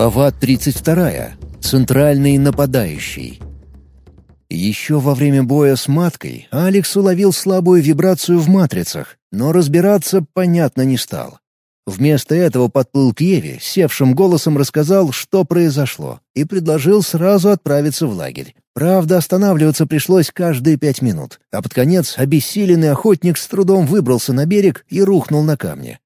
Глава 32. Центральный нападающий. Еще во время боя с маткой Алекс уловил слабую вибрацию в матрицах, но разбираться, понятно, не стал. Вместо этого подплыл к Еве, севшим голосом рассказал, что произошло, и предложил сразу отправиться в лагерь. Правда, останавливаться пришлось каждые пять минут, а под конец обессиленный охотник с трудом выбрался на берег и рухнул на камни.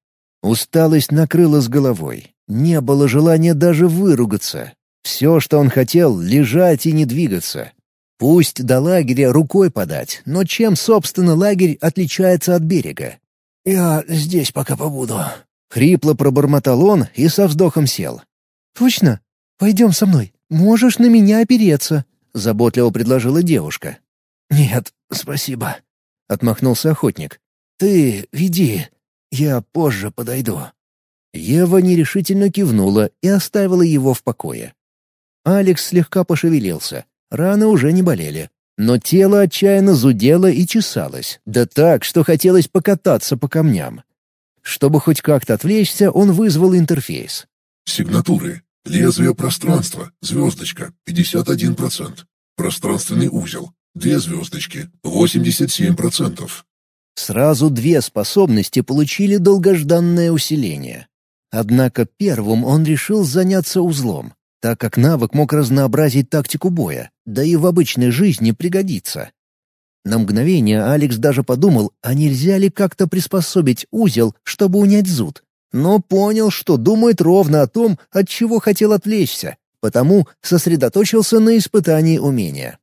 Усталость накрыла с головой. Не было желания даже выругаться. Все, что он хотел — лежать и не двигаться. Пусть до лагеря рукой подать, но чем, собственно, лагерь отличается от берега? «Я здесь пока побуду», — хрипло пробормотал он и со вздохом сел. «Точно? Пойдем со мной. Можешь на меня опереться», — заботливо предложила девушка. «Нет, спасибо», — отмахнулся охотник. «Ты веди, я позже подойду». Ева нерешительно кивнула и оставила его в покое. Алекс слегка пошевелился. Раны уже не болели. Но тело отчаянно зудело и чесалось, да так, что хотелось покататься по камням. Чтобы хоть как-то отвлечься, он вызвал интерфейс. «Сигнатуры. Лезвие пространства. Звездочка. 51%. Пространственный узел. Две звездочки. 87%. Сразу две способности получили долгожданное усиление. Однако первым он решил заняться узлом, так как навык мог разнообразить тактику боя, да и в обычной жизни пригодится. На мгновение Алекс даже подумал, а нельзя ли как-то приспособить узел, чтобы унять зуд. Но понял, что думает ровно о том, от чего хотел отвлечься, потому сосредоточился на испытании умения.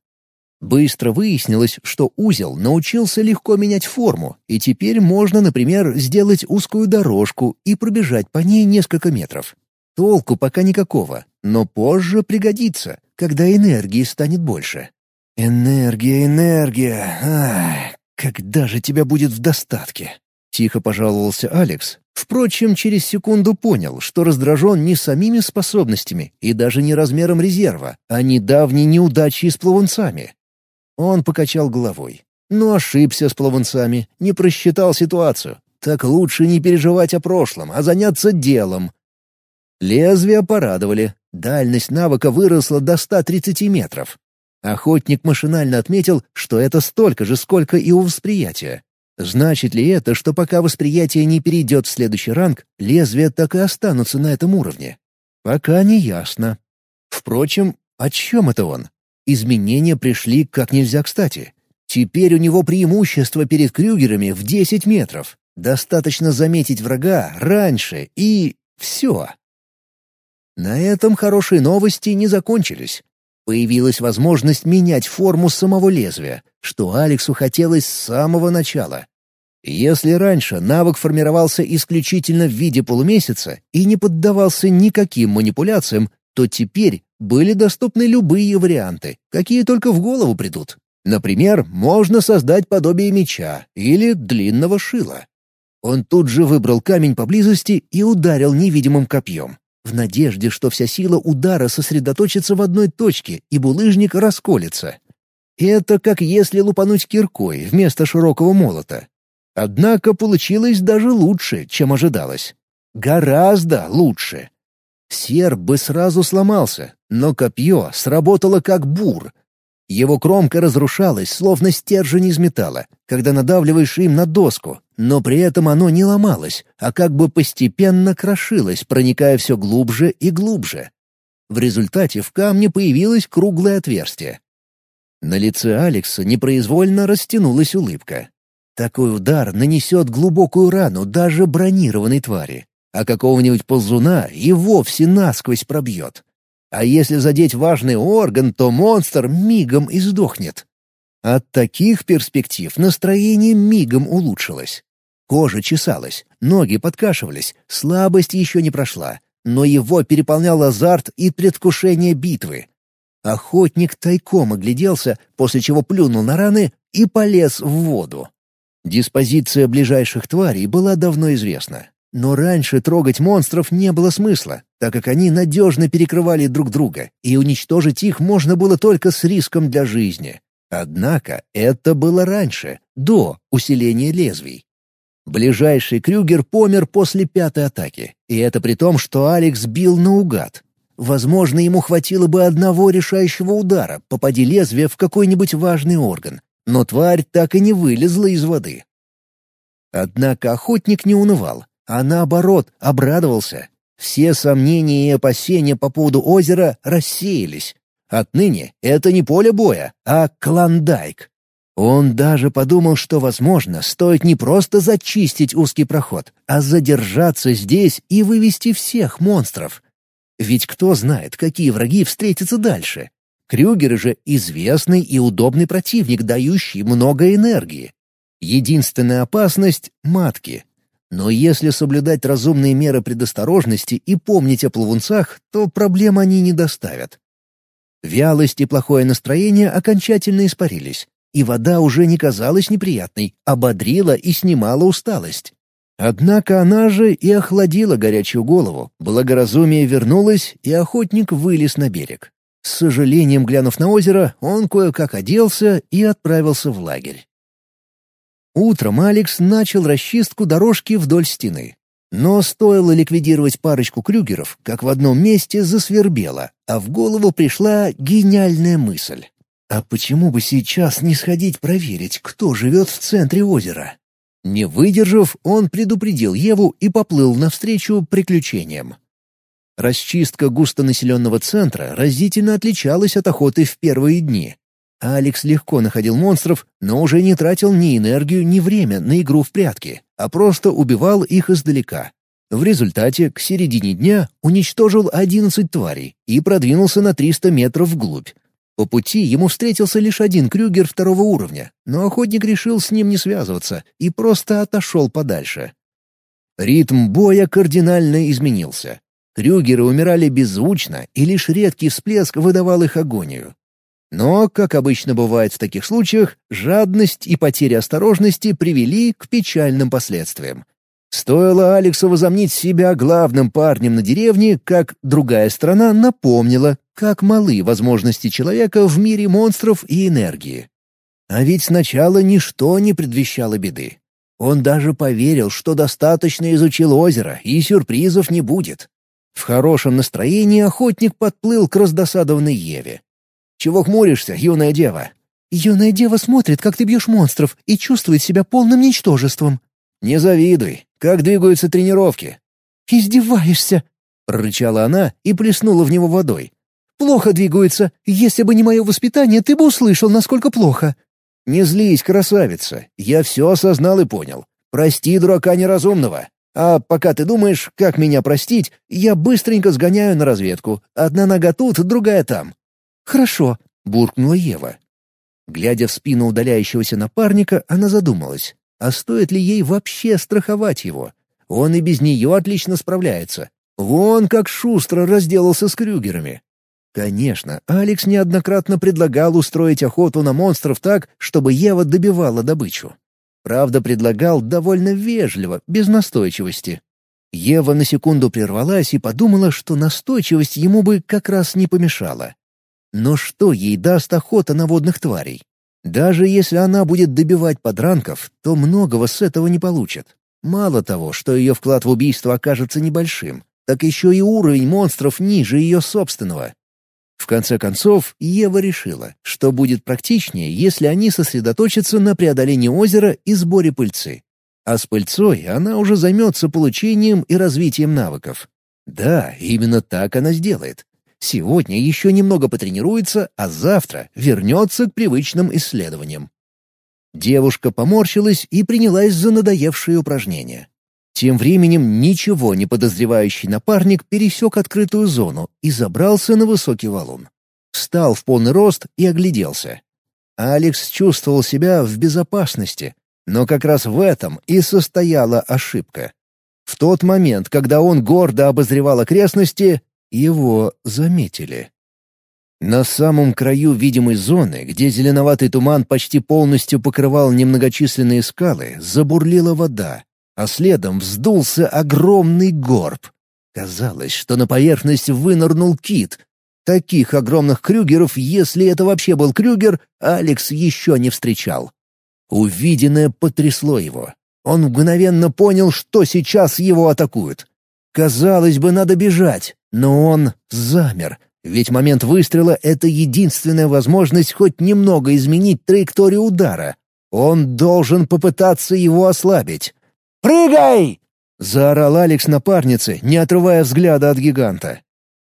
Быстро выяснилось, что узел научился легко менять форму, и теперь можно, например, сделать узкую дорожку и пробежать по ней несколько метров. Толку пока никакого, но позже пригодится, когда энергии станет больше. «Энергия, энергия! Ах, когда же тебя будет в достатке?» — тихо пожаловался Алекс. Впрочем, через секунду понял, что раздражен не самими способностями и даже не размером резерва, а недавней неудачей с плавунцами. Он покачал головой. Но ошибся с плавунцами, не просчитал ситуацию. Так лучше не переживать о прошлом, а заняться делом. Лезвия порадовали. Дальность навыка выросла до 130 метров. Охотник машинально отметил, что это столько же, сколько и у восприятия. Значит ли это, что пока восприятие не перейдет в следующий ранг, лезвия так и останутся на этом уровне? Пока не ясно. Впрочем, о чем это он? Изменения пришли как нельзя кстати. Теперь у него преимущество перед Крюгерами в 10 метров. Достаточно заметить врага раньше и... все. На этом хорошие новости не закончились. Появилась возможность менять форму самого лезвия, что Алексу хотелось с самого начала. Если раньше навык формировался исключительно в виде полумесяца и не поддавался никаким манипуляциям, то теперь были доступны любые варианты, какие только в голову придут. Например, можно создать подобие меча или длинного шила. Он тут же выбрал камень поблизости и ударил невидимым копьем, в надежде, что вся сила удара сосредоточится в одной точке и булыжник расколется. Это как если лупануть киркой вместо широкого молота. Однако получилось даже лучше, чем ожидалось. Гораздо лучше. Серб бы сразу сломался, но копье сработало как бур. Его кромка разрушалась, словно стержень из металла, когда надавливаешь им на доску, но при этом оно не ломалось, а как бы постепенно крошилось, проникая все глубже и глубже. В результате в камне появилось круглое отверстие. На лице Алекса непроизвольно растянулась улыбка. Такой удар нанесет глубокую рану даже бронированной твари а какого-нибудь ползуна и вовсе насквозь пробьет. А если задеть важный орган, то монстр мигом и сдохнет. От таких перспектив настроение мигом улучшилось. Кожа чесалась, ноги подкашивались, слабость еще не прошла, но его переполнял азарт и предвкушение битвы. Охотник тайком огляделся, после чего плюнул на раны и полез в воду. Диспозиция ближайших тварей была давно известна. Но раньше трогать монстров не было смысла, так как они надежно перекрывали друг друга, и уничтожить их можно было только с риском для жизни. Однако это было раньше, до усиления лезвий. Ближайший Крюгер помер после пятой атаки, и это при том, что Алекс бил наугад. Возможно, ему хватило бы одного решающего удара, попади лезвие в какой-нибудь важный орган. Но тварь так и не вылезла из воды. Однако охотник не унывал, а наоборот, обрадовался. Все сомнения и опасения по поводу озера рассеялись. Отныне это не поле боя, а клондайк. Он даже подумал, что, возможно, стоит не просто зачистить узкий проход, а задержаться здесь и вывести всех монстров. Ведь кто знает, какие враги встретятся дальше. Крюгеры же — известный и удобный противник, дающий много энергии. Единственная опасность — матки. Но если соблюдать разумные меры предосторожности и помнить о плавунцах, то проблем они не доставят. Вялость и плохое настроение окончательно испарились, и вода уже не казалась неприятной, ободрила и снимала усталость. Однако она же и охладила горячую голову, благоразумие вернулось, и охотник вылез на берег. С сожалением глянув на озеро, он кое-как оделся и отправился в лагерь. Утром Алекс начал расчистку дорожки вдоль стены. Но стоило ликвидировать парочку крюгеров, как в одном месте засвербело, а в голову пришла гениальная мысль. А почему бы сейчас не сходить проверить, кто живет в центре озера? Не выдержав, он предупредил Еву и поплыл навстречу приключениям. Расчистка густонаселенного центра разительно отличалась от охоты в первые дни. Алекс легко находил монстров, но уже не тратил ни энергию, ни время на игру в прятки, а просто убивал их издалека. В результате к середине дня уничтожил 11 тварей и продвинулся на 300 метров вглубь, по пути ему встретился лишь один Крюгер второго уровня, но охотник решил с ним не связываться и просто отошел подальше. Ритм боя кардинально изменился. Крюгеры умирали беззвучно, и лишь редкий всплеск выдавал их агонию. Но, как обычно бывает в таких случаях, жадность и потеря осторожности привели к печальным последствиям. Стоило Алексу возомнить себя главным парнем на деревне, как другая страна напомнила, как малы возможности человека в мире монстров и энергии. А ведь сначала ничто не предвещало беды. Он даже поверил, что достаточно изучил озеро, и сюрпризов не будет. В хорошем настроении охотник подплыл к раздосадованной Еве. «Чего хмуришься, юная дева?» «Юная дева смотрит, как ты бьешь монстров, и чувствует себя полным ничтожеством». «Не завидуй. Как двигаются тренировки?» «Издеваешься!» — прорычала она и плеснула в него водой. «Плохо двигаются. Если бы не мое воспитание, ты бы услышал, насколько плохо». «Не злись, красавица. Я все осознал и понял. Прости дурака неразумного. А пока ты думаешь, как меня простить, я быстренько сгоняю на разведку. Одна нога тут, другая там». «Хорошо», — буркнула Ева. Глядя в спину удаляющегося напарника, она задумалась. А стоит ли ей вообще страховать его? Он и без нее отлично справляется. Вон как шустро разделался с крюгерами. Конечно, Алекс неоднократно предлагал устроить охоту на монстров так, чтобы Ева добивала добычу. Правда, предлагал довольно вежливо, без настойчивости. Ева на секунду прервалась и подумала, что настойчивость ему бы как раз не помешала. Но что ей даст охота на водных тварей? Даже если она будет добивать подранков, то многого с этого не получит. Мало того, что ее вклад в убийство окажется небольшим, так еще и уровень монстров ниже ее собственного. В конце концов, Ева решила, что будет практичнее, если они сосредоточатся на преодолении озера и сборе пыльцы. А с пыльцой она уже займется получением и развитием навыков. Да, именно так она сделает. Сегодня еще немного потренируется, а завтра вернется к привычным исследованиям. Девушка поморщилась и принялась за надоевшие упражнения. Тем временем ничего не подозревающий напарник пересек открытую зону и забрался на высокий валун. Встал в полный рост и огляделся. Алекс чувствовал себя в безопасности, но как раз в этом и состояла ошибка. В тот момент, когда он гордо обозревал окрестности, его заметили. На самом краю видимой зоны, где зеленоватый туман почти полностью покрывал немногочисленные скалы, забурлила вода, а следом вздулся огромный горб. Казалось, что на поверхность вынырнул кит. Таких огромных крюгеров, если это вообще был крюгер, Алекс еще не встречал. Увиденное потрясло его. Он мгновенно понял, что сейчас его атакуют. Казалось бы, надо бежать, Но он замер, ведь момент выстрела — это единственная возможность хоть немного изменить траекторию удара. Он должен попытаться его ослабить. «Прыгай!» — заорал Алекс напарнице, не отрывая взгляда от гиганта.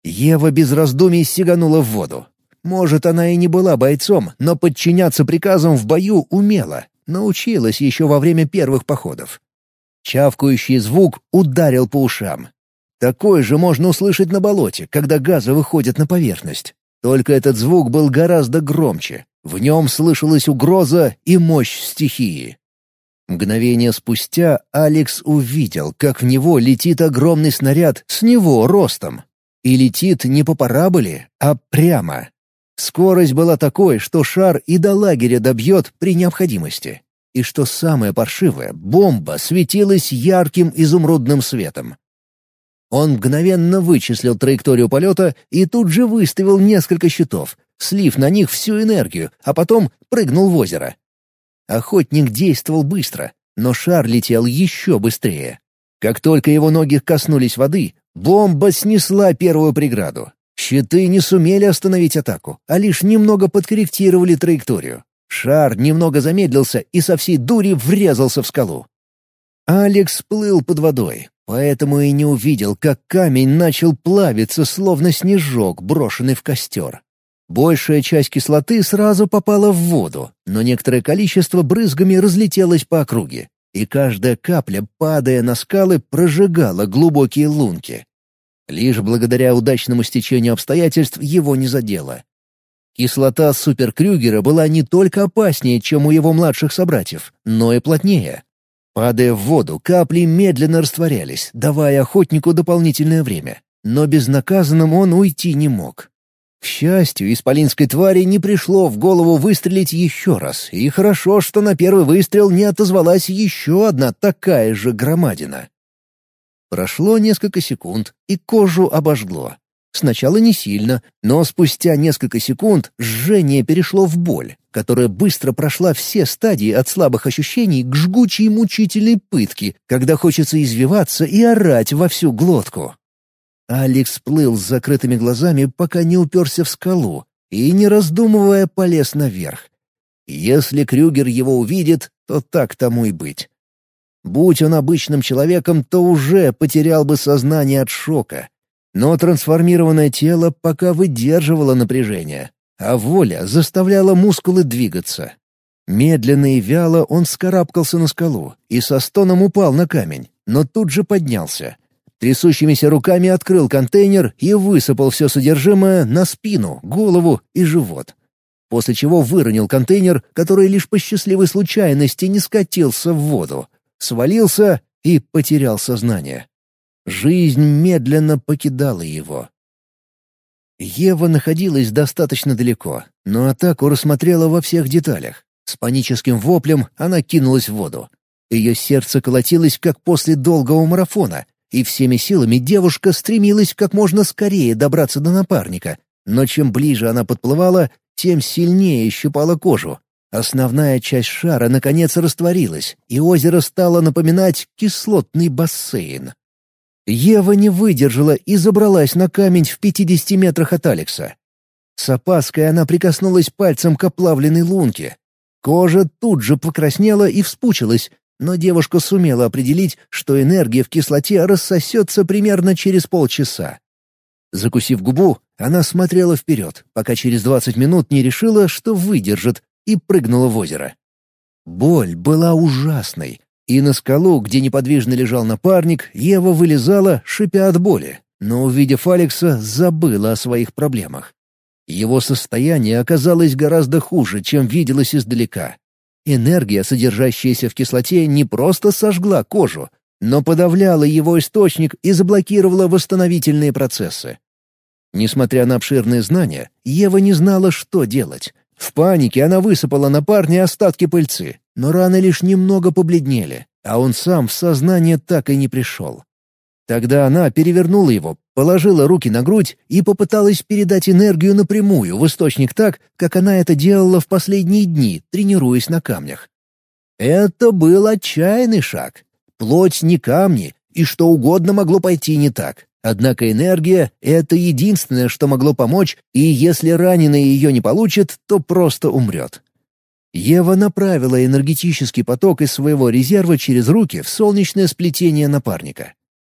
Ева без раздумий сиганула в воду. Может, она и не была бойцом, но подчиняться приказам в бою умела. Научилась еще во время первых походов. Чавкающий звук ударил по ушам. Такой же можно услышать на болоте, когда газы выходят на поверхность. Только этот звук был гораздо громче. В нем слышалась угроза и мощь стихии. Мгновение спустя Алекс увидел, как в него летит огромный снаряд с него ростом. И летит не по параболе, а прямо. Скорость была такой, что шар и до лагеря добьет при необходимости. И что самое паршивое, бомба светилась ярким изумрудным светом. Он мгновенно вычислил траекторию полета и тут же выставил несколько щитов, слив на них всю энергию, а потом прыгнул в озеро. Охотник действовал быстро, но шар летел еще быстрее. Как только его ноги коснулись воды, бомба снесла первую преграду. Щиты не сумели остановить атаку, а лишь немного подкорректировали траекторию. Шар немного замедлился и со всей дури врезался в скалу. Алекс плыл под водой, поэтому и не увидел, как камень начал плавиться, словно снежок, брошенный в костер. Большая часть кислоты сразу попала в воду, но некоторое количество брызгами разлетелось по округе, и каждая капля, падая на скалы, прожигала глубокие лунки. Лишь благодаря удачному стечению обстоятельств его не задело. Кислота суперкрюгера была не только опаснее, чем у его младших собратьев, но и плотнее. Падая в воду, капли медленно растворялись, давая охотнику дополнительное время. Но безнаказанным он уйти не мог. К счастью, исполинской твари не пришло в голову выстрелить еще раз, и хорошо, что на первый выстрел не отозвалась еще одна такая же громадина. Прошло несколько секунд, и кожу обожгло. Сначала не сильно, но спустя несколько секунд жжение перешло в боль, которая быстро прошла все стадии от слабых ощущений к жгучей мучительной пытке, когда хочется извиваться и орать во всю глотку. Алекс плыл с закрытыми глазами, пока не уперся в скалу, и, не раздумывая, полез наверх. Если Крюгер его увидит, то так тому и быть. Будь он обычным человеком, то уже потерял бы сознание от шока. Но трансформированное тело пока выдерживало напряжение, а воля заставляла мускулы двигаться. Медленно и вяло он скарабкался на скалу и со стоном упал на камень, но тут же поднялся. Трясущимися руками открыл контейнер и высыпал все содержимое на спину, голову и живот. После чего выронил контейнер, который лишь по счастливой случайности не скатился в воду свалился и потерял сознание. Жизнь медленно покидала его. Ева находилась достаточно далеко, но атаку рассмотрела во всех деталях. С паническим воплем она кинулась в воду. Ее сердце колотилось, как после долгого марафона, и всеми силами девушка стремилась как можно скорее добраться до напарника, но чем ближе она подплывала, тем сильнее щипала кожу, Основная часть шара наконец растворилась, и озеро стало напоминать кислотный бассейн. Ева не выдержала и забралась на камень в 50 метрах от Алекса. С опаской она прикоснулась пальцем к оплавленной лунке. Кожа тут же покраснела и вспучилась, но девушка сумела определить, что энергия в кислоте рассосется примерно через полчаса. Закусив губу, она смотрела вперед, пока через 20 минут не решила, что выдержит, и прыгнула в озеро. Боль была ужасной, и на скалу, где неподвижно лежал напарник, Ева вылезала, шипя от боли, но, увидев Алекса, забыла о своих проблемах. Его состояние оказалось гораздо хуже, чем виделось издалека. Энергия, содержащаяся в кислоте, не просто сожгла кожу, но подавляла его источник и заблокировала восстановительные процессы. Несмотря на обширные знания, Ева не знала, что делать. В панике она высыпала на парня остатки пыльцы, но раны лишь немного побледнели, а он сам в сознание так и не пришел. Тогда она перевернула его, положила руки на грудь и попыталась передать энергию напрямую в источник так, как она это делала в последние дни, тренируясь на камнях. Это был отчаянный шаг. Плоть не камни, и что угодно могло пойти не так. Однако энергия — это единственное, что могло помочь, и если раненый ее не получит, то просто умрет. Ева направила энергетический поток из своего резерва через руки в солнечное сплетение напарника.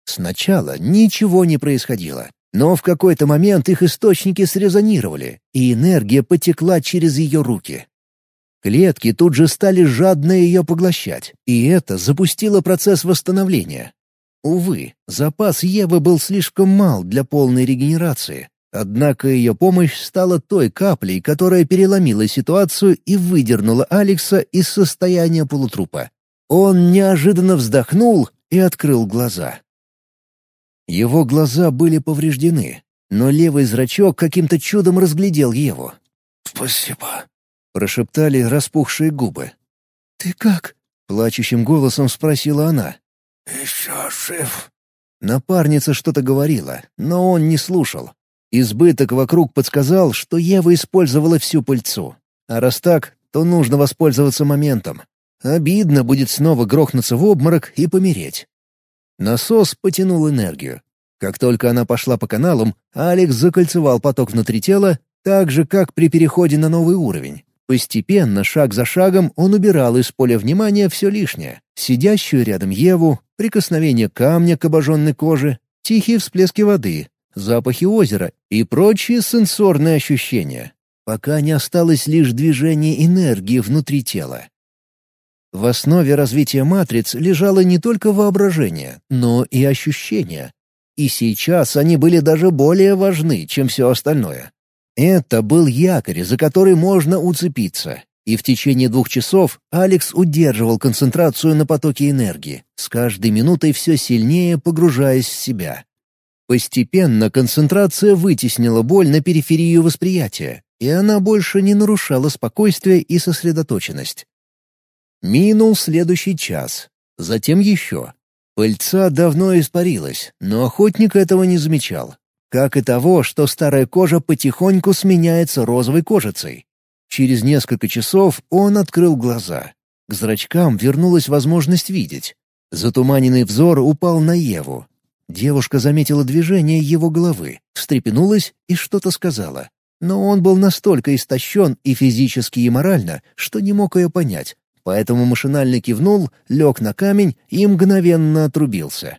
Сначала ничего не происходило, но в какой-то момент их источники срезонировали, и энергия потекла через ее руки. Клетки тут же стали жадно ее поглощать, и это запустило процесс восстановления. Увы, запас Евы был слишком мал для полной регенерации, однако ее помощь стала той каплей, которая переломила ситуацию и выдернула Алекса из состояния полутрупа. Он неожиданно вздохнул и открыл глаза. Его глаза были повреждены, но левый зрачок каким-то чудом разглядел Еву. «Спасибо», — прошептали распухшие губы. «Ты как?» — плачущим голосом спросила она. «Еще жив». Напарница что-то говорила, но он не слушал. Избыток вокруг подсказал, что Ева использовала всю пыльцу. А раз так, то нужно воспользоваться моментом. Обидно будет снова грохнуться в обморок и помереть. Насос потянул энергию. Как только она пошла по каналам, Алекс закольцевал поток внутри тела, так же, как при переходе на новый уровень. Постепенно, шаг за шагом, он убирал из поля внимания все лишнее. Сидящую рядом Еву, прикосновение камня к обожженной коже, тихие всплески воды, запахи озера и прочие сенсорные ощущения, пока не осталось лишь движение энергии внутри тела. В основе развития матриц лежало не только воображение, но и ощущения. И сейчас они были даже более важны, чем все остальное. Это был якорь, за который можно уцепиться. И в течение двух часов Алекс удерживал концентрацию на потоке энергии, с каждой минутой все сильнее погружаясь в себя. Постепенно концентрация вытеснила боль на периферию восприятия, и она больше не нарушала спокойствие и сосредоточенность. Минул следующий час, затем еще. Пыльца давно испарилась, но охотник этого не замечал как и того, что старая кожа потихоньку сменяется розовой кожицей. Через несколько часов он открыл глаза. К зрачкам вернулась возможность видеть. Затуманенный взор упал на Еву. Девушка заметила движение его головы, встрепенулась и что-то сказала. Но он был настолько истощен и физически, и морально, что не мог ее понять, поэтому машинально кивнул, лег на камень и мгновенно отрубился.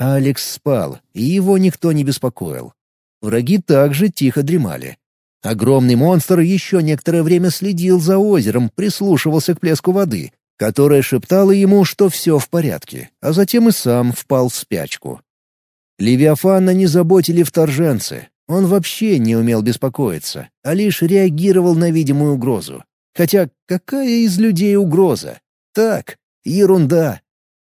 Алекс спал, и его никто не беспокоил. Враги также тихо дремали. Огромный монстр еще некоторое время следил за озером, прислушивался к плеску воды, которая шептала ему, что все в порядке, а затем и сам впал в спячку. Левиафана не заботили вторженцы. Он вообще не умел беспокоиться, а лишь реагировал на видимую угрозу. Хотя какая из людей угроза? Так, ерунда.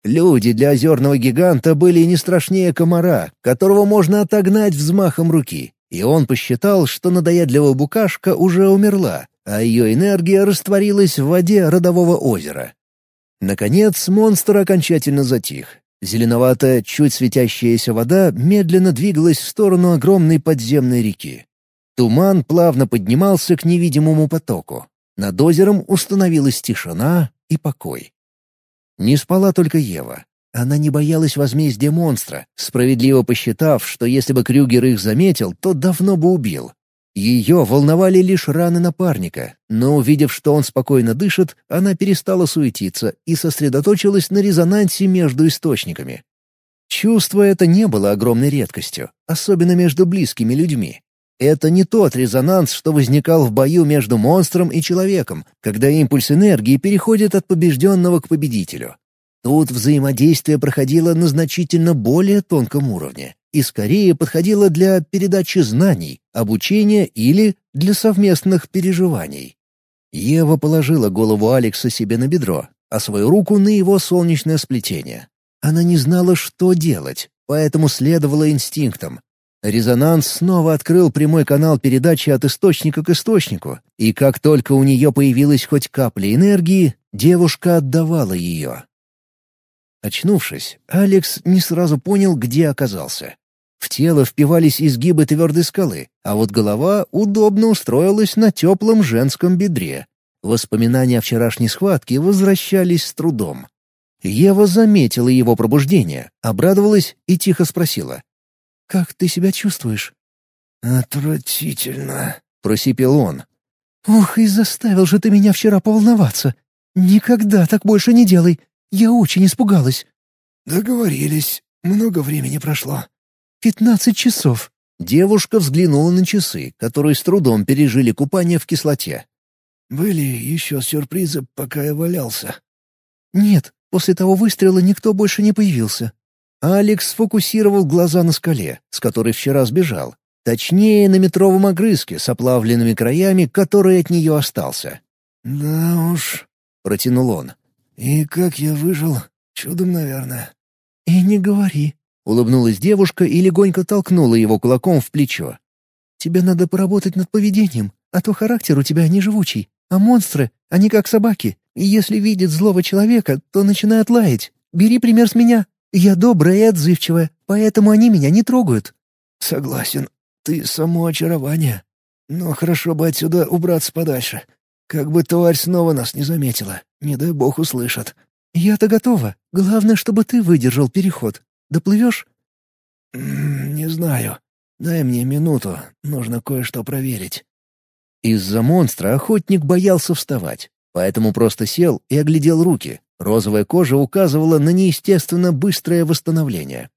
Люди для озерного гиганта были не страшнее комара, которого можно отогнать взмахом руки, и он посчитал, что надоедливая букашка уже умерла, а ее энергия растворилась в воде родового озера. Наконец монстр окончательно затих. Зеленоватая, чуть светящаяся вода медленно двигалась в сторону огромной подземной реки. Туман плавно поднимался к невидимому потоку. Над озером установилась тишина и покой. Не спала только Ева. Она не боялась возмездия монстра, справедливо посчитав, что если бы Крюгер их заметил, то давно бы убил. Ее волновали лишь раны напарника, но увидев, что он спокойно дышит, она перестала суетиться и сосредоточилась на резонансе между источниками. Чувство это не было огромной редкостью, особенно между близкими людьми. Это не тот резонанс, что возникал в бою между монстром и человеком, когда импульс энергии переходит от побежденного к победителю. Тут взаимодействие проходило на значительно более тонком уровне и скорее подходило для передачи знаний, обучения или для совместных переживаний. Ева положила голову Алекса себе на бедро, а свою руку на его солнечное сплетение. Она не знала, что делать, поэтому следовала инстинктам, Резонанс снова открыл прямой канал передачи от источника к источнику, и как только у нее появилась хоть капля энергии, девушка отдавала ее. Очнувшись, Алекс не сразу понял, где оказался. В тело впивались изгибы твердой скалы, а вот голова удобно устроилась на теплом женском бедре. Воспоминания о вчерашней схватке возвращались с трудом. Ева заметила его пробуждение, обрадовалась и тихо спросила. Как ты себя чувствуешь?» «Отвратительно», — просипел он. «Ух, и заставил же ты меня вчера поволноваться. Никогда так больше не делай. Я очень испугалась». «Договорились. Много времени прошло». «Пятнадцать часов». Девушка взглянула на часы, которые с трудом пережили купание в кислоте. «Были еще сюрпризы, пока я валялся?» «Нет, после того выстрела никто больше не появился». Алекс сфокусировал глаза на скале, с которой вчера сбежал. Точнее, на метровом огрызке с оплавленными краями, который от нее остался. «Да уж», — протянул он. «И как я выжил? Чудом, наверное». «И не говори», — улыбнулась девушка и легонько толкнула его кулаком в плечо. «Тебе надо поработать над поведением, а то характер у тебя неживучий. А монстры, они как собаки, и если видят злого человека, то начинают лаять. Бери пример с меня. Я добрая и отзывчивая, поэтому они меня не трогают». «Согласен. Ты само очарование. Но хорошо бы отсюда убраться подальше. Как бы тварь снова нас не заметила. Не дай бог услышат». «Я-то готова. Главное, чтобы ты выдержал переход. Доплывешь?» «Не знаю. Дай мне минуту. Нужно кое-что проверить». Из-за монстра охотник боялся вставать, поэтому просто сел и оглядел руки. Розовая кожа указывала на неестественно быстрое восстановление.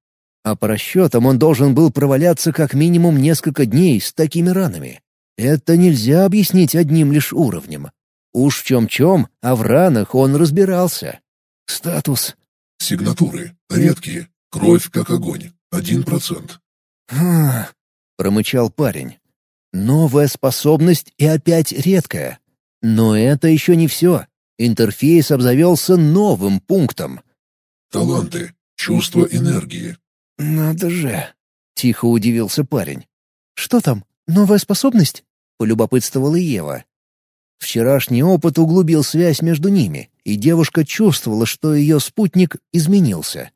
А по расчетам он должен был проваляться как минимум несколько дней с такими ранами. Это нельзя объяснить одним лишь уровнем. Уж в чем-чем, а в ранах он разбирался. Статус. Сигнатуры. Редкие. Кровь как огонь. Один процент. промычал парень. Новая способность и опять редкая. Но это еще не все. Интерфейс обзавелся новым пунктом. Таланты. Чувство энергии. «Надо же!» — тихо удивился парень. «Что там? Новая способность?» — полюбопытствовала Ева. Вчерашний опыт углубил связь между ними, и девушка чувствовала, что ее спутник изменился.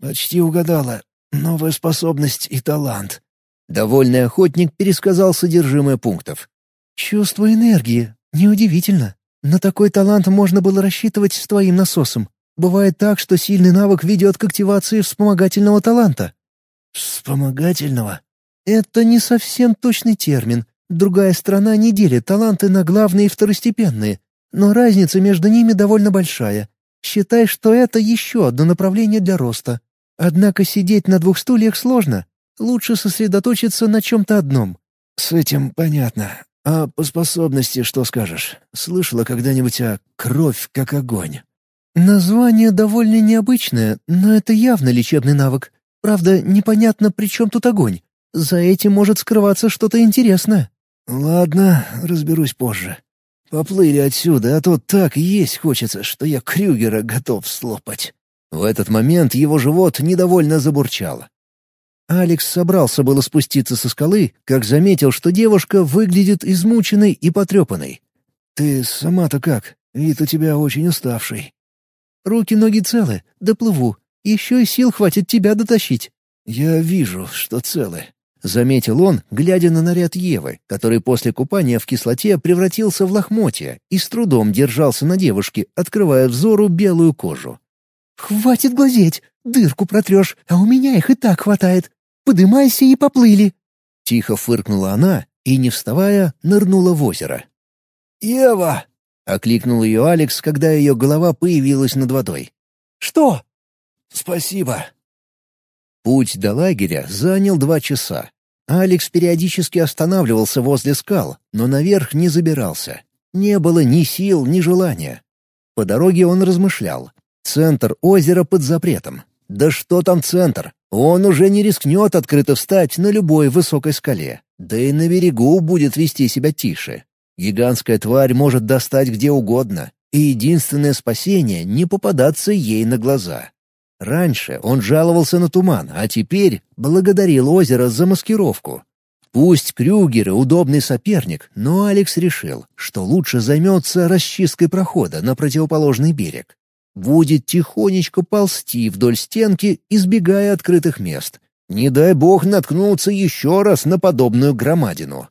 «Почти угадала. Новая способность и талант». Довольный охотник пересказал содержимое пунктов. «Чувство энергии. Неудивительно. На такой талант можно было рассчитывать с твоим насосом. Бывает так, что сильный навык ведет к активации вспомогательного таланта». «Вспомогательного?» «Это не совсем точный термин. Другая страна не делит таланты на главные и второстепенные, но разница между ними довольно большая. Считай, что это еще одно направление для роста. Однако сидеть на двух стульях сложно. Лучше сосредоточиться на чем-то одном». «С этим понятно. А по способности что скажешь? Слышала когда-нибудь о «кровь как огонь»?» Название довольно необычное, но это явно лечебный навык. Правда, непонятно, при чем тут огонь. За этим может скрываться что-то интересное. Ладно, разберусь позже. Поплыли отсюда, а то так есть хочется, что я Крюгера готов слопать. В этот момент его живот недовольно забурчал. Алекс собрался было спуститься со скалы, как заметил, что девушка выглядит измученной и потрепанной. «Ты сама-то как? Вид у тебя очень уставший». Руки-ноги целы, доплыву. Еще и сил хватит тебя дотащить». «Я вижу, что целы», — заметил он, глядя на наряд Евы, который после купания в кислоте превратился в лохмотья и с трудом держался на девушке, открывая взору белую кожу. «Хватит глазеть! Дырку протрешь, а у меня их и так хватает. Подымайся и поплыли!» Тихо фыркнула она и, не вставая, нырнула в озеро. «Ева!» — окликнул ее Алекс, когда ее голова появилась над водой. «Что?» «Спасибо». Путь до лагеря занял два часа. Алекс периодически останавливался возле скал, но наверх не забирался. Не было ни сил, ни желания. По дороге он размышлял. Центр озера под запретом. Да что там центр? Он уже не рискнет открыто встать на любой высокой скале. Да и на берегу будет вести себя тише. Гигантская тварь может достать где угодно, и единственное спасение — не попадаться ей на глаза. Раньше он жаловался на туман, а теперь благодарил озеро за маскировку. Пусть Крюгер — удобный соперник, но Алекс решил, что лучше займется расчисткой прохода на противоположный берег. Будет тихонечко ползти вдоль стенки, избегая открытых мест. Не дай бог наткнуться еще раз на подобную громадину.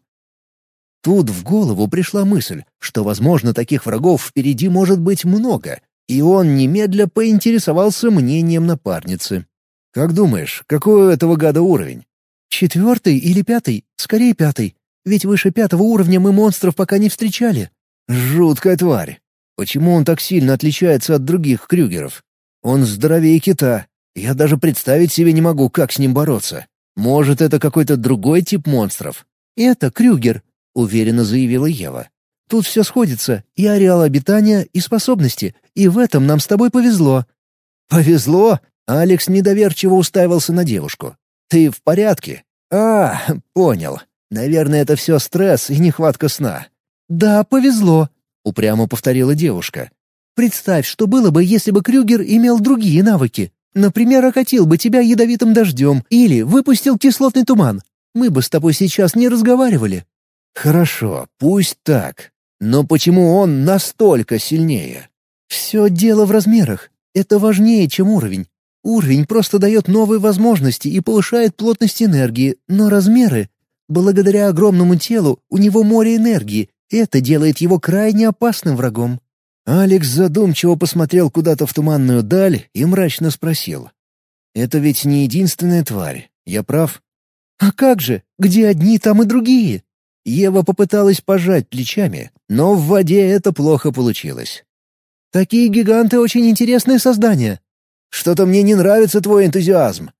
Тут в голову пришла мысль, что, возможно, таких врагов впереди может быть много, и он немедля поинтересовался мнением напарницы. «Как думаешь, какой у этого гада уровень?» «Четвертый или пятый? Скорее пятый. Ведь выше пятого уровня мы монстров пока не встречали». «Жуткая тварь. Почему он так сильно отличается от других Крюгеров? Он здоровее кита. Я даже представить себе не могу, как с ним бороться. Может, это какой-то другой тип монстров?» «Это Крюгер», — уверенно заявила Ева. «Тут все сходится, и ареал обитания, и способности, и в этом нам с тобой повезло». «Повезло?» — Алекс недоверчиво уставился на девушку. «Ты в порядке?» «А, понял. Наверное, это все стресс и нехватка сна». «Да, повезло», — упрямо повторила девушка. «Представь, что было бы, если бы Крюгер имел другие навыки. Например, окатил бы тебя ядовитым дождем или выпустил кислотный туман. Мы бы с тобой сейчас не разговаривали». «Хорошо, пусть так. Но почему он настолько сильнее?» «Все дело в размерах. Это важнее, чем уровень. Уровень просто дает новые возможности и повышает плотность энергии, но размеры... Благодаря огромному телу у него море энергии, это делает его крайне опасным врагом». Алекс задумчиво посмотрел куда-то в туманную даль и мрачно спросил. «Это ведь не единственная тварь, я прав?» «А как же? Где одни, там и другие!» Ева попыталась пожать плечами, но в воде это плохо получилось. «Такие гиганты очень интересные создания». «Что-то мне не нравится твой энтузиазм».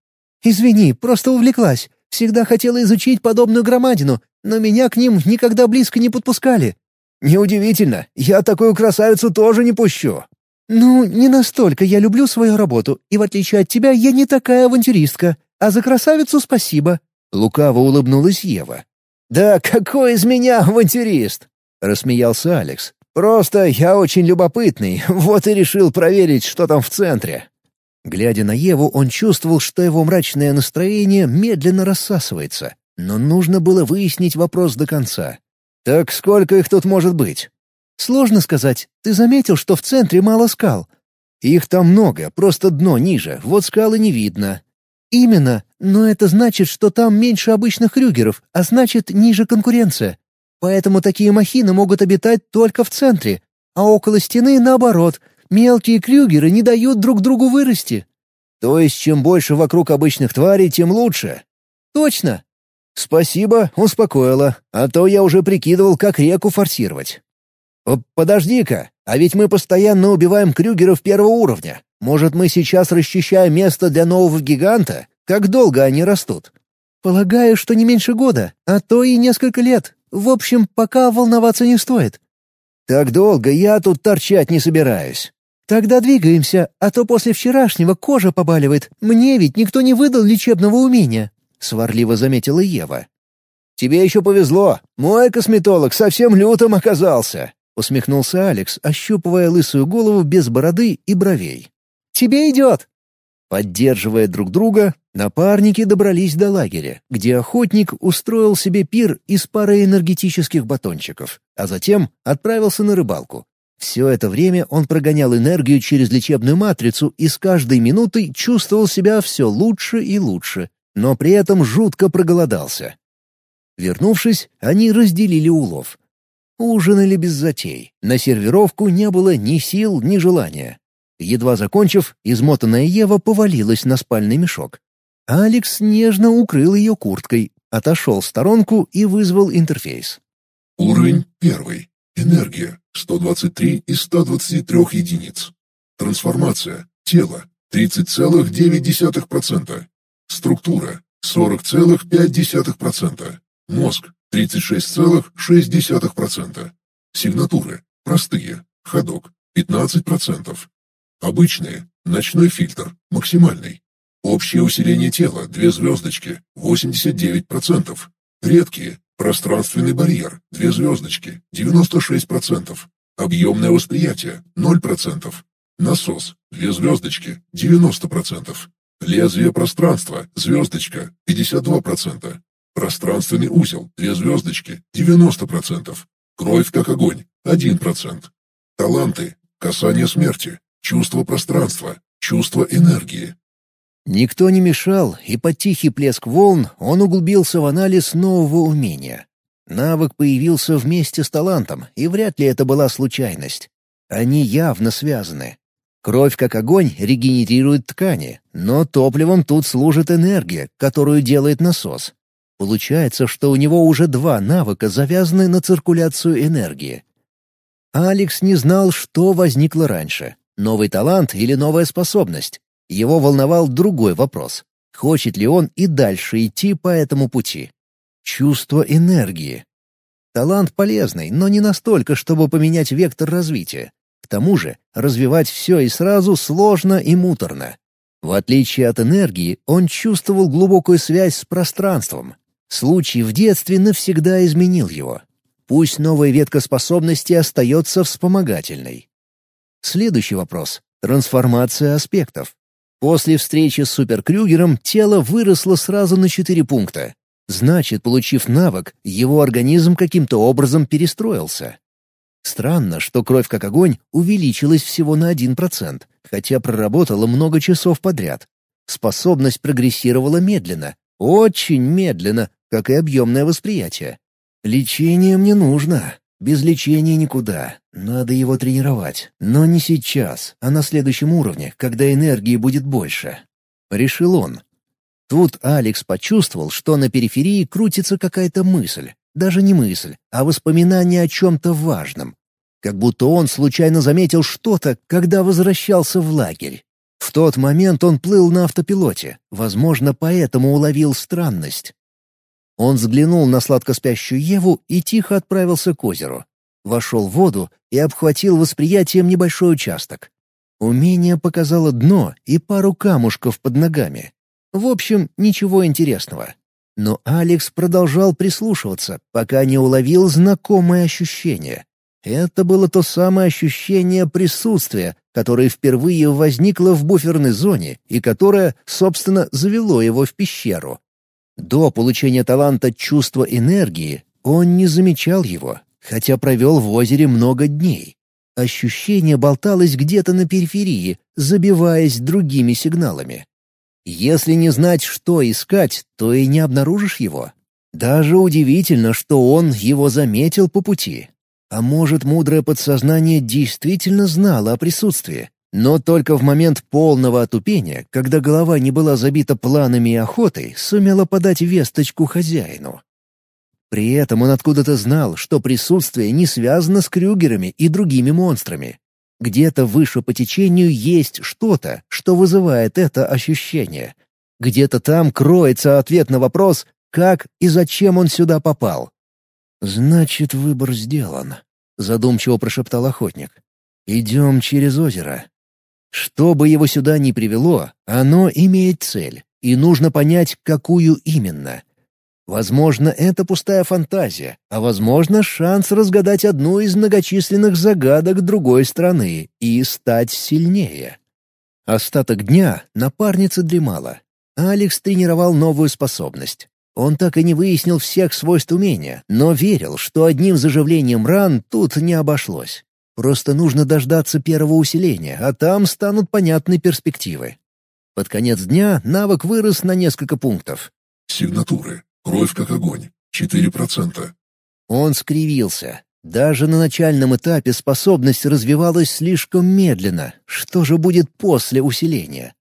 «Извини, просто увлеклась. Всегда хотела изучить подобную громадину, но меня к ним никогда близко не подпускали». «Неудивительно, я такую красавицу тоже не пущу». «Ну, не настолько я люблю свою работу, и в отличие от тебя я не такая авантюристка. А за красавицу спасибо». Лукаво улыбнулась Ева. «Да какой из меня авантюрист?» — рассмеялся Алекс. «Просто я очень любопытный, вот и решил проверить, что там в центре». Глядя на Еву, он чувствовал, что его мрачное настроение медленно рассасывается. Но нужно было выяснить вопрос до конца. «Так сколько их тут может быть?» «Сложно сказать. Ты заметил, что в центре мало скал?» «Их там много, просто дно ниже, вот скалы не видно». «Именно. Но это значит, что там меньше обычных крюгеров, а значит, ниже конкуренция. Поэтому такие махины могут обитать только в центре, а около стены, наоборот, мелкие крюгеры не дают друг другу вырасти». «То есть чем больше вокруг обычных тварей, тем лучше?» «Точно. «Спасибо, успокоила, а то я уже прикидывал, как реку форсировать». «Подожди-ка, а ведь мы постоянно убиваем крюгеров первого уровня. Может, мы сейчас расчищаем место для нового гиганта? Как долго они растут?» «Полагаю, что не меньше года, а то и несколько лет. В общем, пока волноваться не стоит». «Так долго я тут торчать не собираюсь». «Тогда двигаемся, а то после вчерашнего кожа побаливает. Мне ведь никто не выдал лечебного умения». — сварливо заметила Ева. «Тебе еще повезло. Мой косметолог совсем лютым оказался», — усмехнулся Алекс, ощупывая лысую голову без бороды и бровей. «Тебе идет!» Поддерживая друг друга, напарники добрались до лагеря, где охотник устроил себе пир из пары энергетических батончиков, а затем отправился на рыбалку. Все это время он прогонял энергию через лечебную матрицу и с каждой минутой чувствовал себя все лучше и лучше, но при этом жутко проголодался. Вернувшись, они разделили улов. Ужинали без затей. На сервировку не было ни сил, ни желания. Едва закончив, измотанная Ева повалилась на спальный мешок. Алекс нежно укрыл ее курткой, отошел в сторонку и вызвал интерфейс. Уровень первый. Энергия 123 из 123 единиц. Трансформация. Тело 30,9%. Структура — 40,5%. Мозг — 36,6%. Сигнатуры — простые. Ходок — 15%. Обычные. Ночной фильтр. Максимальный. Общее усиление тела — 2 звездочки, 89%. Редкие. Пространственный барьер — 2 звездочки, 96%. Объемное восприятие — 0%. Насос — 2 звездочки, 90%. Лезвие пространства, звездочка, 52%. Пространственный узел, две звездочки, 90%. Кровь как огонь, 1%. Таланты, касание смерти, чувство пространства, чувство энергии. Никто не мешал, и под тихий плеск волн он углубился в анализ нового умения. Навык появился вместе с талантом, и вряд ли это была случайность. Они явно связаны. Кровь, как огонь, регенерирует ткани, но топливом тут служит энергия, которую делает насос. Получается, что у него уже два навыка завязаны на циркуляцию энергии. Алекс не знал, что возникло раньше — новый талант или новая способность. Его волновал другой вопрос — хочет ли он и дальше идти по этому пути. Чувство энергии. Талант полезный, но не настолько, чтобы поменять вектор развития. К тому же, развивать все и сразу сложно и муторно. В отличие от энергии, он чувствовал глубокую связь с пространством. Случай в детстве навсегда изменил его. Пусть новая ветка способности остается вспомогательной. Следующий вопрос — трансформация аспектов. После встречи с суперкрюгером тело выросло сразу на четыре пункта. Значит, получив навык, его организм каким-то образом перестроился. Странно, что кровь как огонь увеличилась всего на 1%, хотя проработала много часов подряд. Способность прогрессировала медленно, очень медленно, как и объемное восприятие. Лечение мне нужно. Без лечения никуда. Надо его тренировать. Но не сейчас, а на следующем уровне, когда энергии будет больше. Решил он. Тут Алекс почувствовал, что на периферии крутится какая-то мысль. Даже не мысль, а воспоминание о чем-то важном. Как будто он случайно заметил что-то, когда возвращался в лагерь. В тот момент он плыл на автопилоте, возможно, поэтому уловил странность. Он взглянул на сладко спящую Еву и тихо отправился к озеру. Вошел в воду и обхватил восприятием небольшой участок. Умение показало дно и пару камушков под ногами. В общем, ничего интересного. Но Алекс продолжал прислушиваться, пока не уловил знакомое ощущение. Это было то самое ощущение присутствия, которое впервые возникло в буферной зоне и которое, собственно, завело его в пещеру. До получения таланта чувства энергии он не замечал его, хотя провел в озере много дней. Ощущение болталось где-то на периферии, забиваясь другими сигналами. Если не знать, что искать, то и не обнаружишь его. Даже удивительно, что он его заметил по пути. А может, мудрое подсознание действительно знало о присутствии, но только в момент полного отупения, когда голова не была забита планами и охотой, сумела подать весточку хозяину. При этом он откуда-то знал, что присутствие не связано с крюгерами и другими монстрами. Где-то выше по течению есть что-то, что вызывает это ощущение. Где-то там кроется ответ на вопрос, как и зачем он сюда попал. «Значит, выбор сделан», — задумчиво прошептал охотник. «Идем через озеро. Что бы его сюда ни привело, оно имеет цель, и нужно понять, какую именно. Возможно, это пустая фантазия, а возможно, шанс разгадать одну из многочисленных загадок другой страны и стать сильнее. Остаток дня напарница дремала. Алекс тренировал новую способность. Он так и не выяснил всех свойств умения, но верил, что одним заживлением ран тут не обошлось. Просто нужно дождаться первого усиления, а там станут понятны перспективы. Под конец дня навык вырос на несколько пунктов. Сигнатуры. Кровь как огонь. 4%. Он скривился. Даже на начальном этапе способность развивалась слишком медленно. Что же будет после усиления?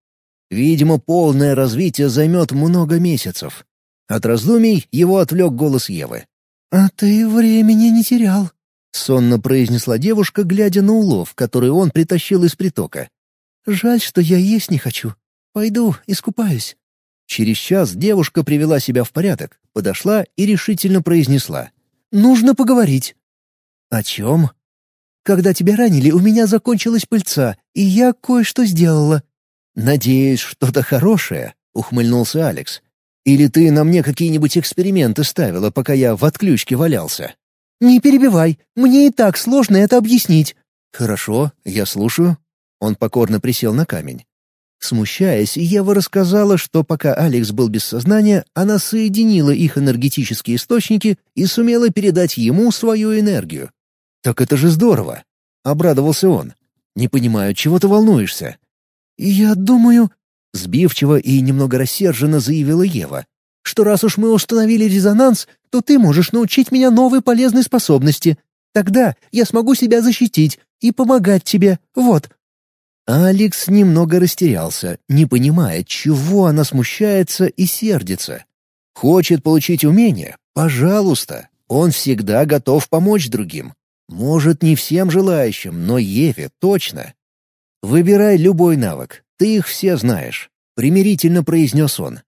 Видимо, полное развитие займет много месяцев. От раздумий его отвлек голос Евы. «А ты времени не терял», — сонно произнесла девушка, глядя на улов, который он притащил из притока. «Жаль, что я есть не хочу. Пойду искупаюсь». Через час девушка привела себя в порядок, подошла и решительно произнесла. «Нужно поговорить». «О чем?» «Когда тебя ранили, у меня закончилась пыльца, и я кое-что сделала». «Надеюсь, что-то хорошее?» — ухмыльнулся Алекс. «Или ты на мне какие-нибудь эксперименты ставила, пока я в отключке валялся?» «Не перебивай, мне и так сложно это объяснить». «Хорошо, я слушаю». Он покорно присел на камень. Смущаясь, Ева рассказала, что пока Алекс был без сознания, она соединила их энергетические источники и сумела передать ему свою энергию. «Так это же здорово!» — обрадовался он. «Не понимаю, чего ты волнуешься?» «Я думаю...» — сбивчиво и немного рассерженно заявила Ева что раз уж мы установили резонанс, то ты можешь научить меня новой полезной способности. Тогда я смогу себя защитить и помогать тебе. Вот». Алекс немного растерялся, не понимая, чего она смущается и сердится. Хочет получить умение? Пожалуйста. Он всегда готов помочь другим. Может, не всем желающим, но Еве точно. Выбирай любой навык. Ты их все знаешь. Примирительно произнес он.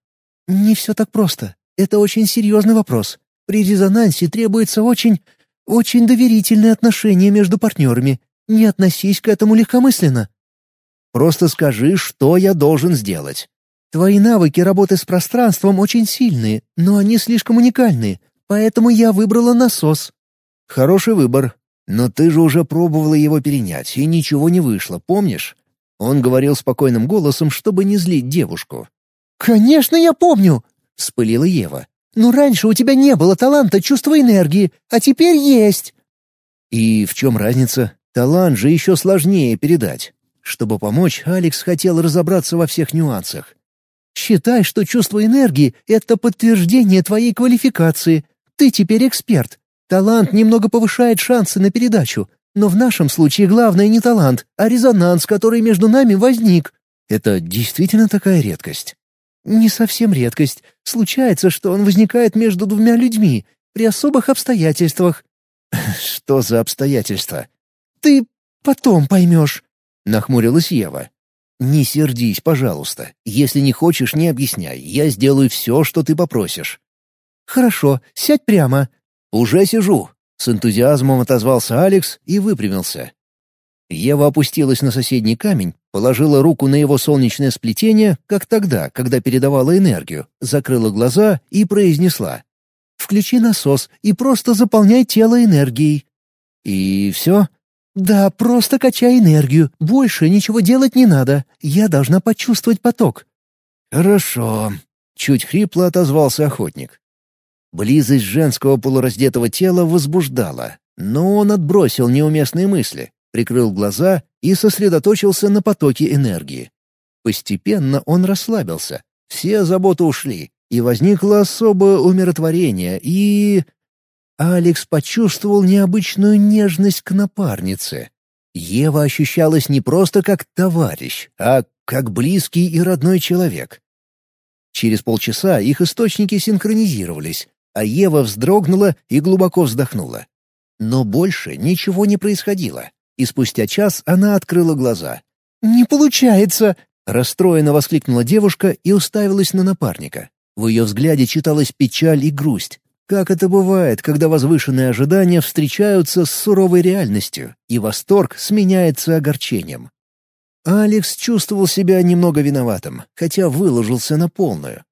Не все так просто. Это очень серьезный вопрос. При резонансе требуется очень... очень доверительное отношение между партнерами. Не относись к этому легкомысленно. Просто скажи, что я должен сделать. Твои навыки работы с пространством очень сильные, но они слишком уникальные, поэтому я выбрала насос. Хороший выбор. Но ты же уже пробовала его перенять, и ничего не вышло, помнишь? Он говорил спокойным голосом, чтобы не злить девушку. «Конечно, я помню!» — вспылила Ева. «Но раньше у тебя не было таланта чувства энергии, а теперь есть!» «И в чем разница? Талант же еще сложнее передать. Чтобы помочь, Алекс хотел разобраться во всех нюансах. Считай, что чувство энергии — это подтверждение твоей квалификации. Ты теперь эксперт. Талант немного повышает шансы на передачу. Но в нашем случае главное не талант, а резонанс, который между нами возник. Это действительно такая редкость? Не совсем редкость. Случается, что он возникает между двумя людьми, при особых обстоятельствах. Что за обстоятельства? Ты потом поймешь. Нахмурилась Ева. «Не сердись, пожалуйста. Если не хочешь, не объясняй. Я сделаю все, что ты попросишь». «Хорошо, сядь прямо». «Уже сижу», — с энтузиазмом отозвался Алекс и выпрямился. Ева опустилась на соседний камень, положила руку на его солнечное сплетение, как тогда, когда передавала энергию, закрыла глаза и произнесла. «Включи насос и просто заполняй тело энергией». «И все?» «Да, просто качай энергию. Больше ничего делать не надо. Я должна почувствовать поток». «Хорошо», — чуть хрипло отозвался охотник. Близость женского полураздетого тела возбуждала, но он отбросил неуместные мысли, прикрыл глаза и сосредоточился на потоке энергии. Постепенно он расслабился, все заботы ушли, и возникло особое умиротворение и... Алекс почувствовал необычную нежность к напарнице. Ева ощущалась не просто как товарищ, а как близкий и родной человек. Через полчаса их источники синхронизировались, а Ева вздрогнула и глубоко вздохнула. Но больше ничего не происходило, и спустя час она открыла глаза. «Не получается!» — расстроенно воскликнула девушка и уставилась на напарника. В ее взгляде читалась печаль и грусть, как это бывает, когда возвышенные ожидания встречаются с суровой реальностью, и восторг сменяется огорчением. Алекс чувствовал себя немного виноватым, хотя выложился на полную.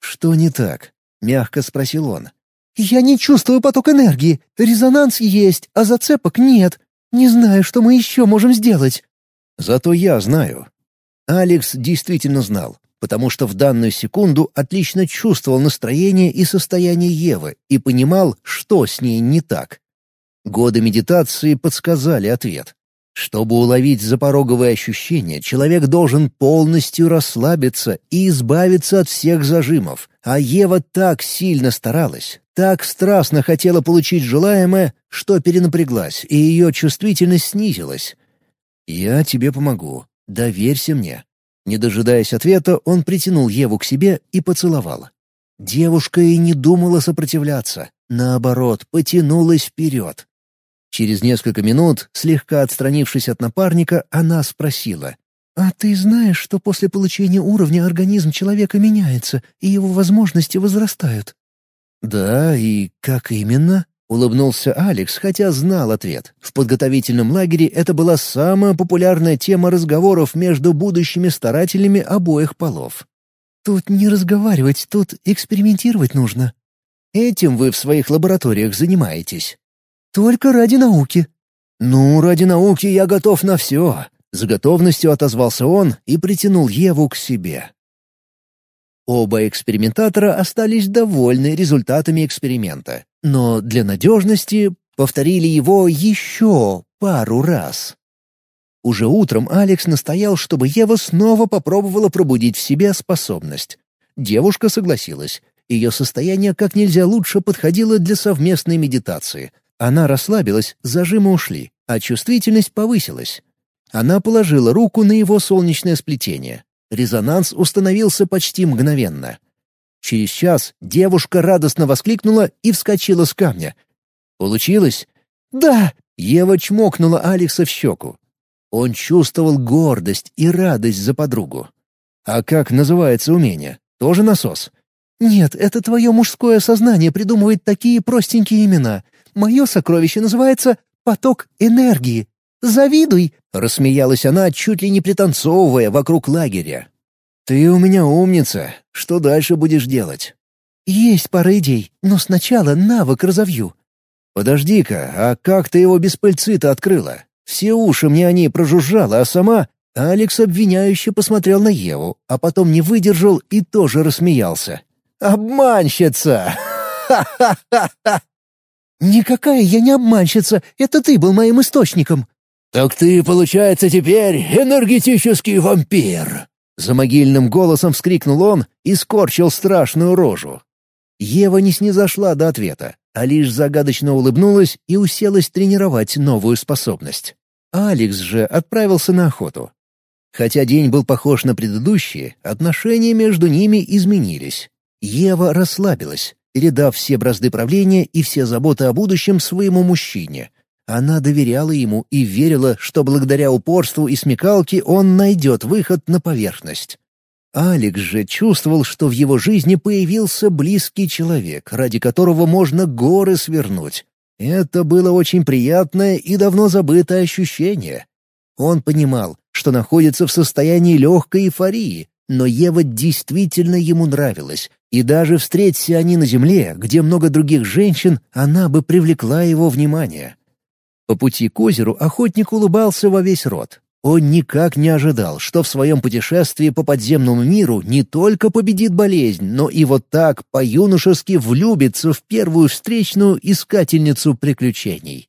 «Что не так?» — мягко спросил он. «Я не чувствую поток энергии. Резонанс есть, а зацепок нет. Не знаю, что мы еще можем сделать». «Зато я знаю». Алекс действительно знал потому что в данную секунду отлично чувствовал настроение и состояние Евы и понимал, что с ней не так. Годы медитации подсказали ответ. Чтобы уловить запороговые ощущения, человек должен полностью расслабиться и избавиться от всех зажимов. А Ева так сильно старалась, так страстно хотела получить желаемое, что перенапряглась, и ее чувствительность снизилась. «Я тебе помогу. Доверься мне. Не дожидаясь ответа, он притянул Еву к себе и поцеловал. Девушка и не думала сопротивляться. Наоборот, потянулась вперед. Через несколько минут, слегка отстранившись от напарника, она спросила. «А ты знаешь, что после получения уровня организм человека меняется, и его возможности возрастают?» «Да, и как именно?» — улыбнулся Алекс, хотя знал ответ. В подготовительном лагере это была самая популярная тема разговоров между будущими старателями обоих полов. «Тут не разговаривать, тут экспериментировать нужно». «Этим вы в своих лабораториях занимаетесь?» «Только ради науки». «Ну, ради науки я готов на все», — с готовностью отозвался он и притянул Еву к себе. Оба экспериментатора остались довольны результатами эксперимента, но для надежности повторили его еще пару раз. Уже утром Алекс настоял, чтобы Ева снова попробовала пробудить в себе способность. Девушка согласилась. Ее состояние как нельзя лучше подходило для совместной медитации. Она расслабилась, зажимы ушли, а чувствительность повысилась. Она положила руку на его солнечное сплетение. Резонанс установился почти мгновенно. Через час девушка радостно воскликнула и вскочила с камня. «Получилось?» «Да!» — Ева чмокнула Алекса в щеку. Он чувствовал гордость и радость за подругу. «А как называется умение? Тоже насос?» «Нет, это твое мужское сознание придумывает такие простенькие имена. Мое сокровище называется «Поток энергии». Завидуй!» — рассмеялась она, чуть ли не пританцовывая вокруг лагеря. «Ты у меня умница. Что дальше будешь делать?» «Есть пара идей, но сначала навык разовью». «Подожди-ка, а как ты его без пыльцы-то открыла? Все уши мне о ней прожужжала, а сама...» Алекс обвиняюще посмотрел на Еву, а потом не выдержал и тоже рассмеялся. «Обманщица! Ха-ха-ха-ха!» «Никакая я не обманщица, это ты был моим источником». «Так ты, получается, теперь энергетический вампир!» За могильным голосом вскрикнул он и скорчил страшную рожу. Ева не снизошла до ответа, а лишь загадочно улыбнулась и уселась тренировать новую способность. Алекс же отправился на охоту. Хотя день был похож на предыдущие, отношения между ними изменились. Ева расслабилась, передав все бразды правления и все заботы о будущем своему мужчине, она доверяла ему и верила, что благодаря упорству и смекалке он найдет выход на поверхность. Алекс же чувствовал, что в его жизни появился близкий человек, ради которого можно горы свернуть. Это было очень приятное и давно забытое ощущение. Он понимал, что находится в состоянии легкой эйфории, но Ева действительно ему нравилась, и даже встреться они на земле, где много других женщин, она бы привлекла его внимание. По пути к озеру охотник улыбался во весь рот. Он никак не ожидал, что в своем путешествии по подземному миру не только победит болезнь, но и вот так по-юношески влюбится в первую встречную искательницу приключений.